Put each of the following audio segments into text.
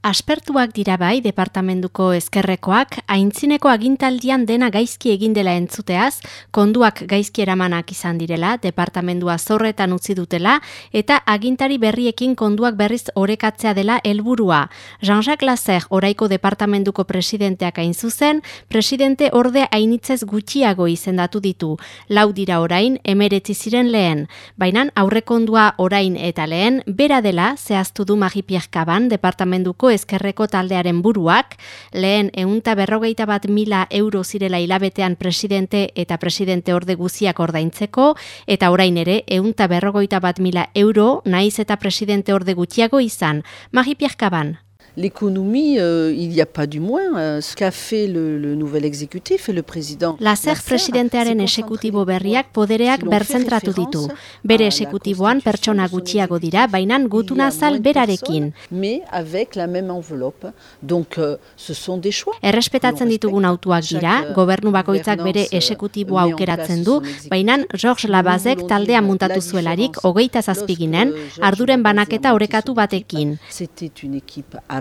Aspertuak dira bai departamentuko ezkerrekoak aintzineko agintaldian dena gaizki egin dela entzuteaz, konduak gaizki eramanak izan direla, departamentua zorretan utzi dutela eta agintari berriekin konduak berriz orekatzea dela helburua. Jean-Jacques Lazer, oraiko departamentuko presidenteak hain zuzen, presidente orde hainitzez gutxiago izendatu ditu. Lau dira orain, emeretzi ziren lehen. Bainan aurrekondua orain eta lehen, bera dela zehaztu du Magi Kaban, departamentuko ezkerreko taldearen buruak, lehen eunta berrogeita bat mila euro zirela hilabetean presidente eta presidente orde guziak ordaintzeko, eta orain ere eunta berrogeita bat mila euro naiz eta presidente orde gutxiago izan. Magi Pierkaban l'économie, euh, il n'y a pas du moins. Euh, ce qu'a fait le, le nouvel exécutif et le président. Lazer presidentearen esekutibo berriak podereak berzentratu ditu. Bere esekutiboan pertsona gutxiago dira, baina gutuna zal berarekin. Mais avec la même enveloppe. Donc, euh, ce sont des choix. Errespetatzen ditugun autuak dira, gobernu bakoitzak bere esekutiboa aukeratzen du, baina George Labazek taldea muntatu zuelarik, hogeita zazpiginen, arduren banaketa orekatu batekin.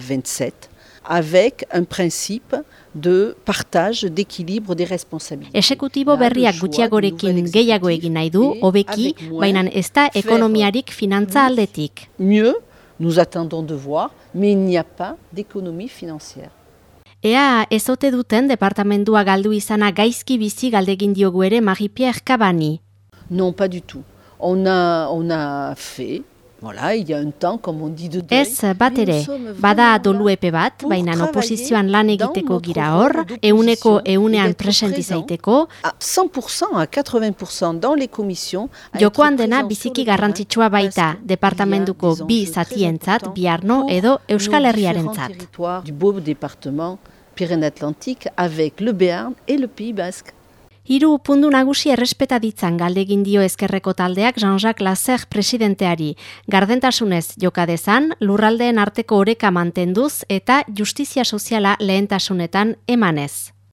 C'était une équipe à 27 avec un principe de partage d'équilibre des responsabilités. Esekutibo berriak gutxiagorekin gehiago egin nahi du, hobeki, baina ez da ekonomiarik finantza aldetik. Mieux, nous attendons de voir, mais il n'y a pas d'économie financière. Ea ezote duten departamentua galdu izana gaizki bizi galdegin diogu ere Marie-Pierre Cabani. Non, pas du tout. On a, on a fait Voilà, il y a un temps, comme on dit, de. Ez, bat ere, bada doluepe bat, baina oposizioan lan egiteko gira hor, euneko eunean presenti zaiteko. 100%, a 80% dans les commissions. Jokoan dena biziki garrantzitsua baita, departamentuko bi zatientzat, biarno edo Euskal Herriaren zat. Du beau département Pyrénées-Atlantique avec le Béarn et le Pays Basque. Hiru pundu nagusi errespeta ditzan galdegin dio ezkerreko taldeak Jean-Jacques Lazer presidenteari. Gardentasunez joka dezan, lurraldeen arteko oreka mantenduz eta justizia soziala lehentasunetan emanez.